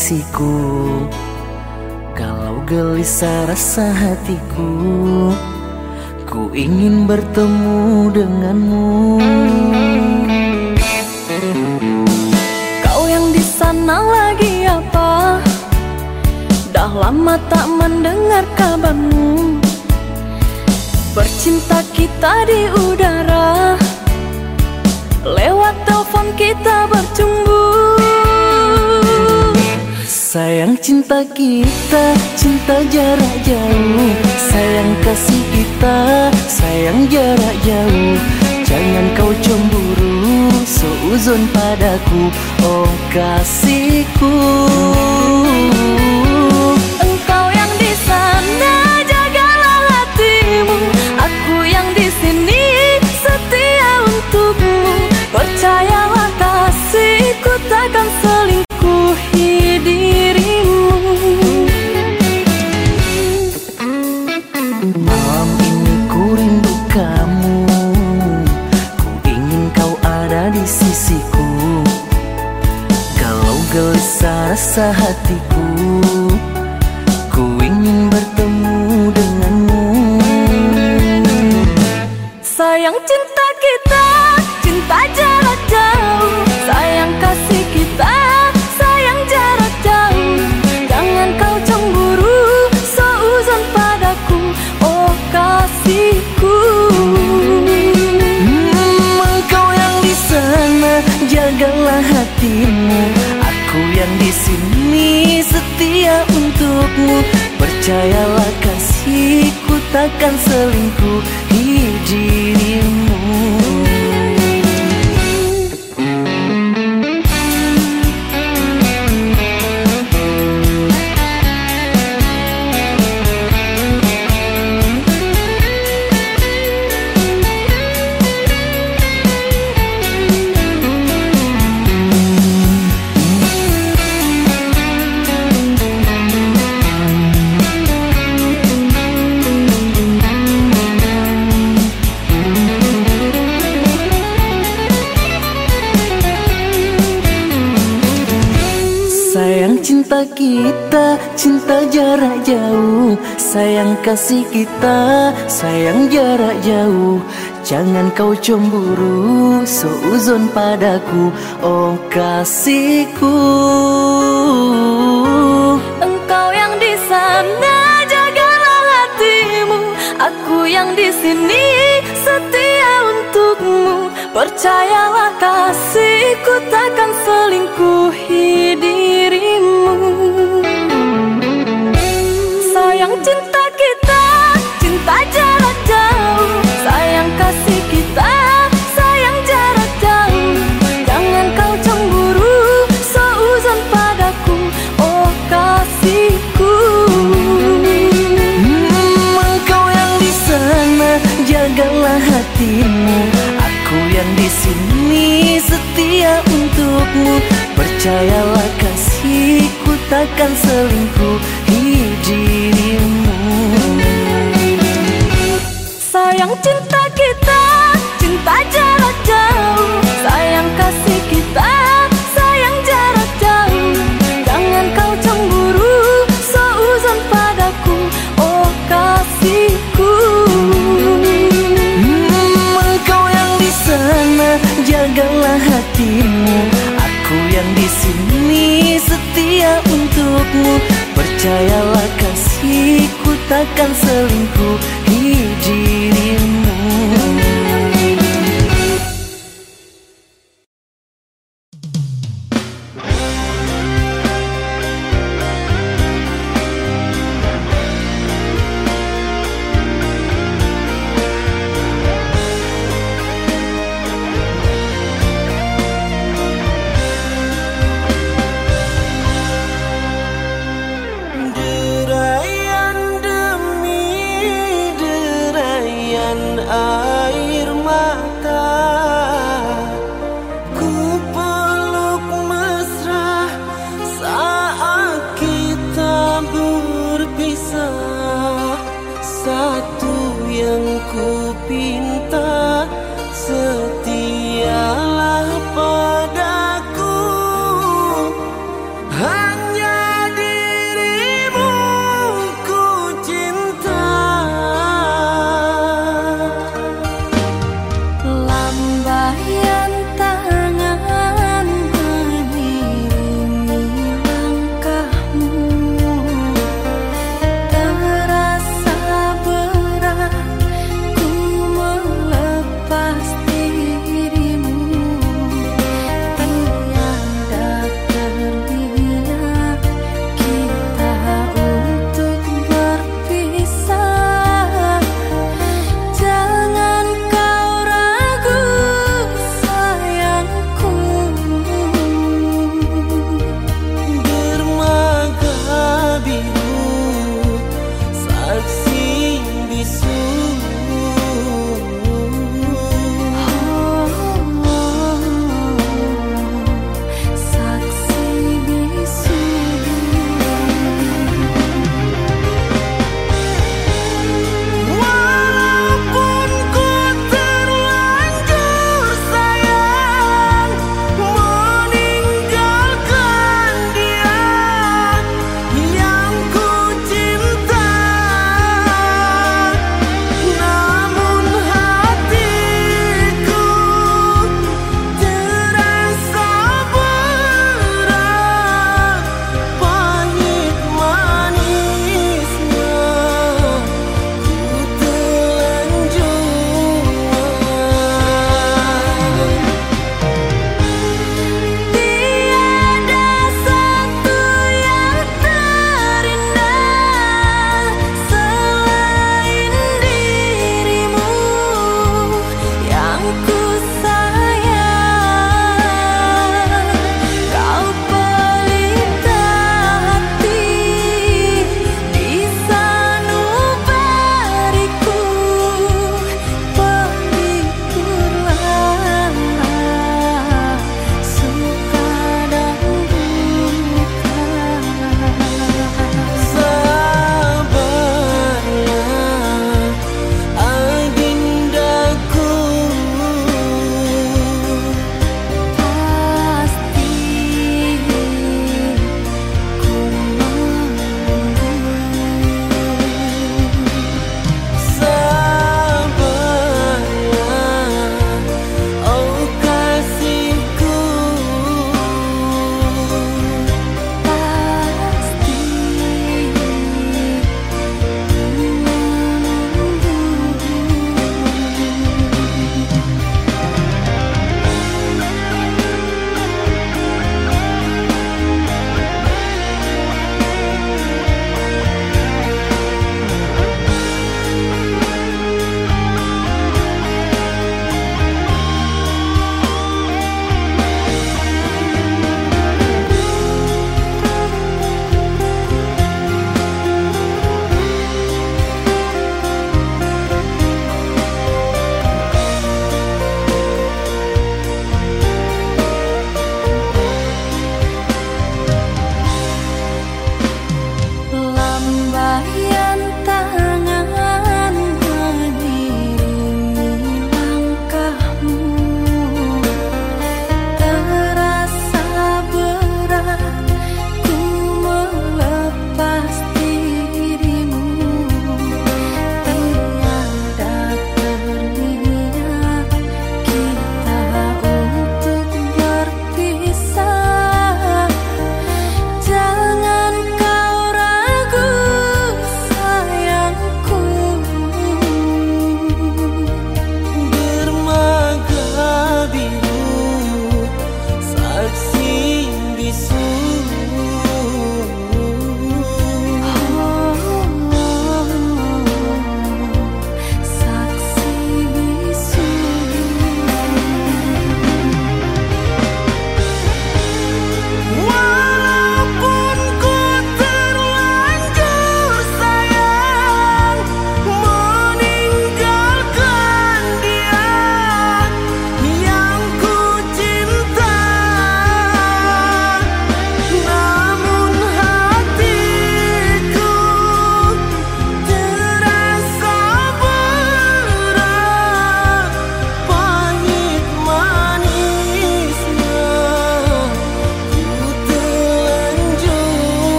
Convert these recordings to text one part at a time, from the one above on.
sisiku Kalau gelisah rasa hatiku Ku ingin bertemu denganmu. Kau yang di sana lagi apa? Dah lama tak mendengar kabarmu. Bercinta kita di udara. Lewat telepon kita bercumbu Sayang cinta kita, cinta jarak jauh. Sayang kasih kita, sayang jarak jauh. Jangan kau cemburu, seuzon padaku. Oh kasihku. Kita, sayang jarak jauh. Jangan kau cemburu, seuzon padaku. Oh kasihku. Engkau yang di sana jagalah hatimu. Aku yang di sini setia untukmu. Percayalah kasihku takkan selingkuhi Percayalah kasihku takkan selingkuhi dirimu. Sayang cinta kasihku takkan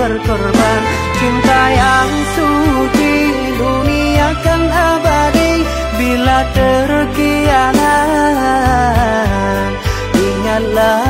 berkorban. Cinta yang suci dunia kan abadi Bila terkianan Ingatlah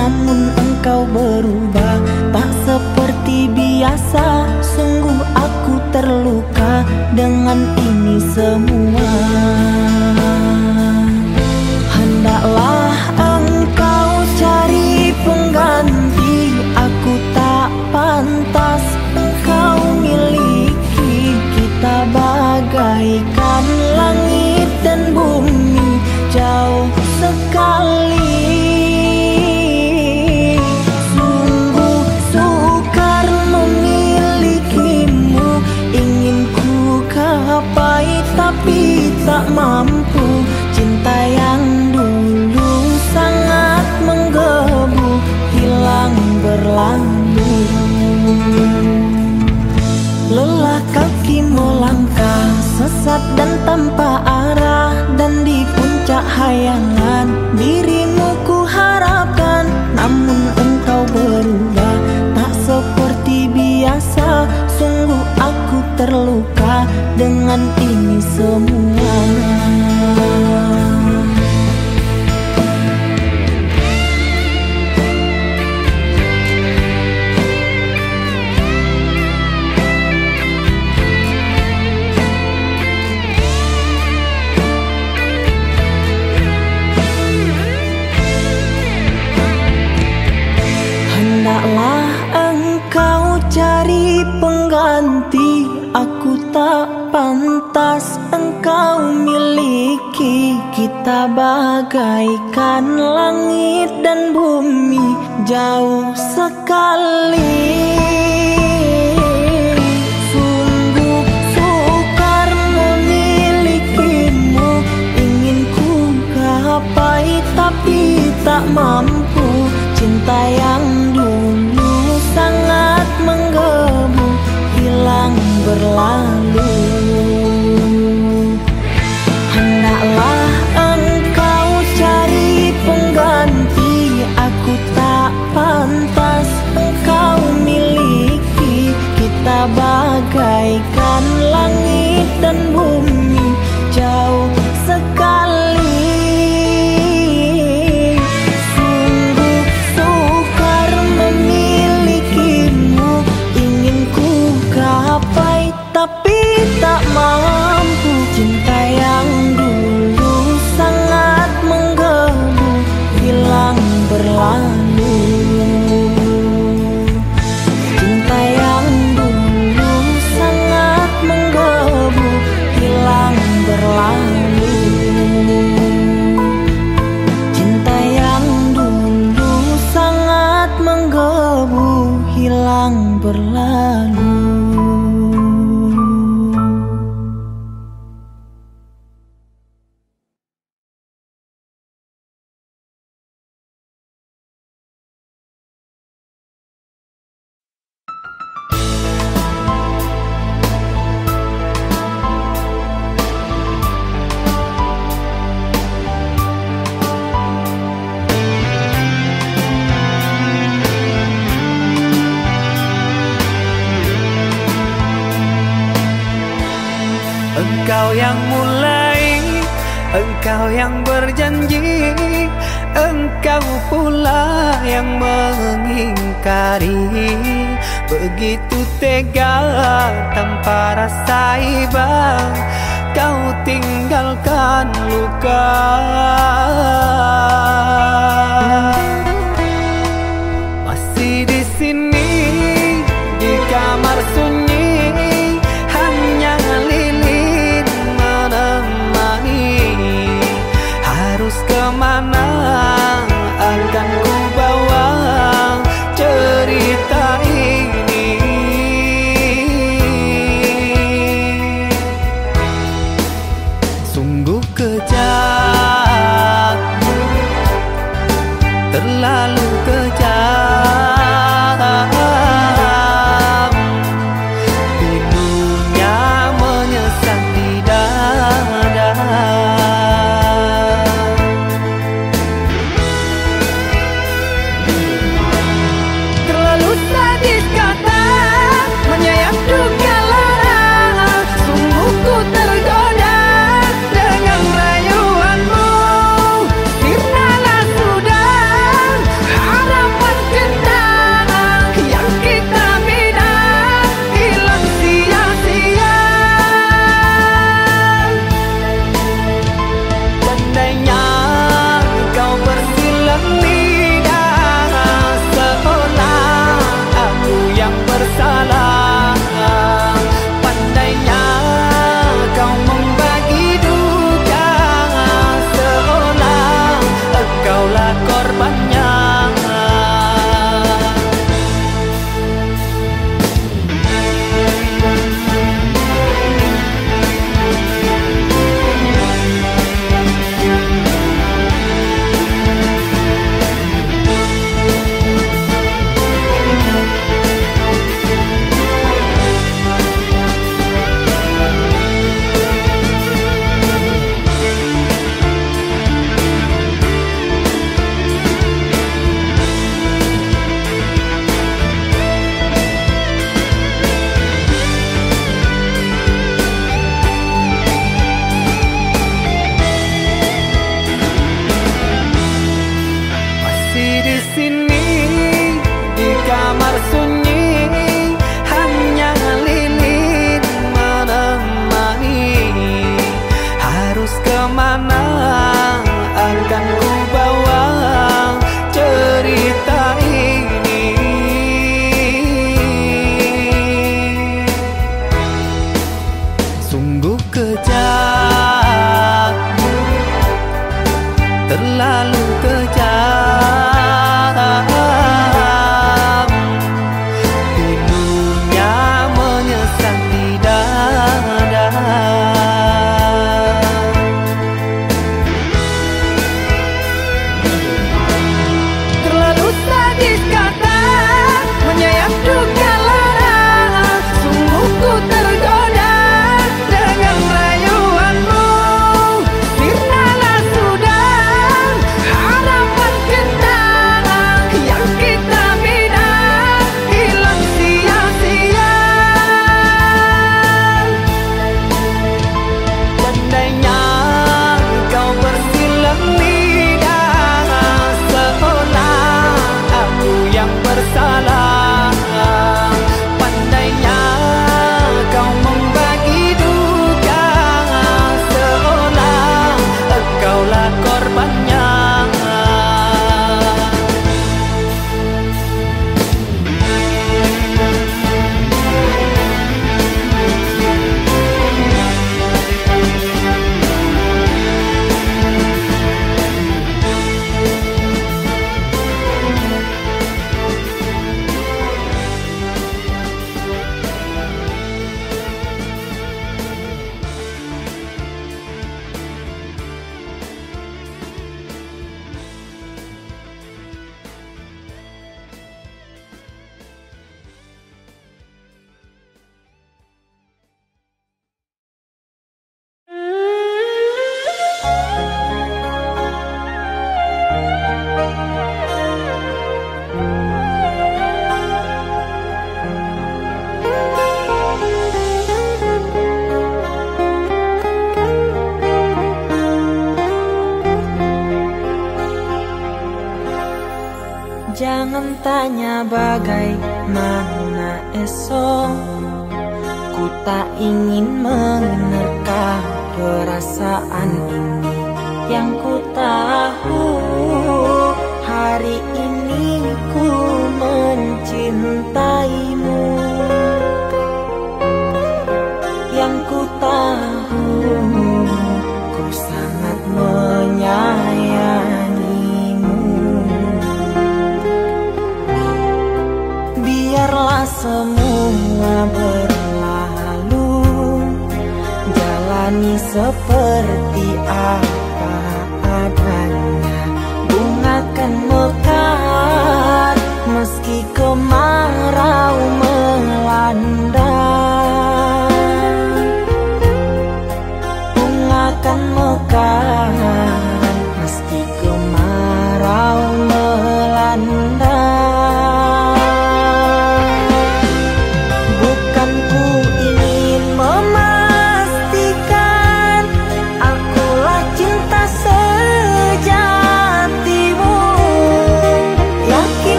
Namun engkau berubah. Tak seperti biasa Sungguh aku terluka Dengan ini semua Sesat dan tanpa arah Dan di puncak hayangan Dirimu ku harapkan. Namun engkau berubah Tak seperti biasa. Sungguh aku terluka Dengan ini semua Kita bagaikan langit dan bumi Jauh sekali. Sungguh sukar memilikimu. Ingin ku gapai tapi tak mampu. Cinta yang dulu sangat menggebu Hilang berlalu tapi tak mampu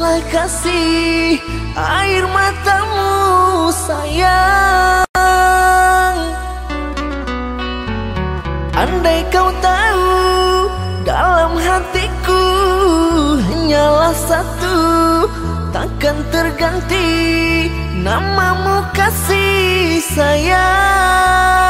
hapuslah kasih air matamu sayang. Andai kau tahu dalam hatiku hanyalah satu. Takkan terganti namamu kasih sayang.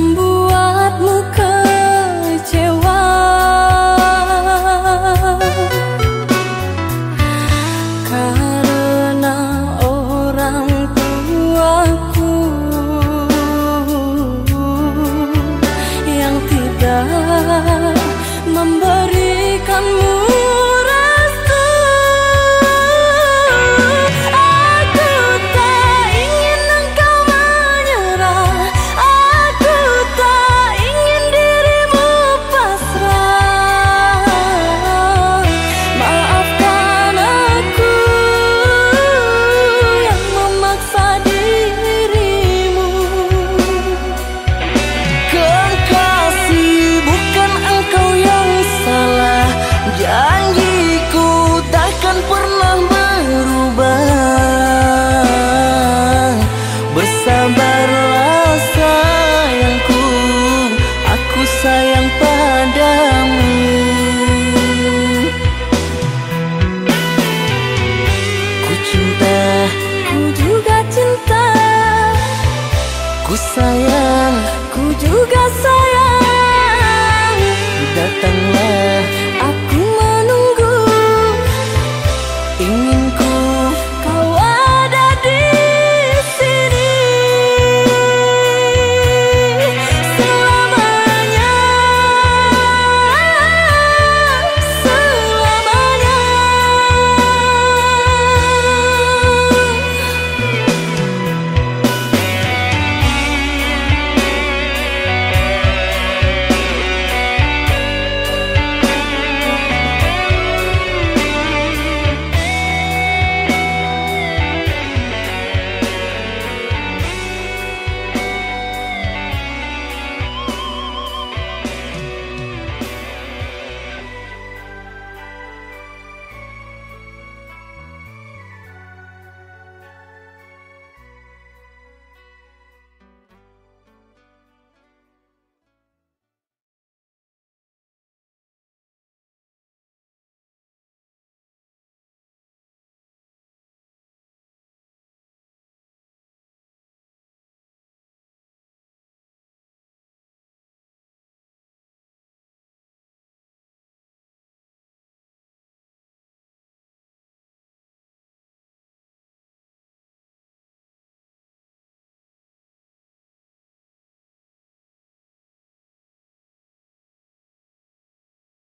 Membuatmu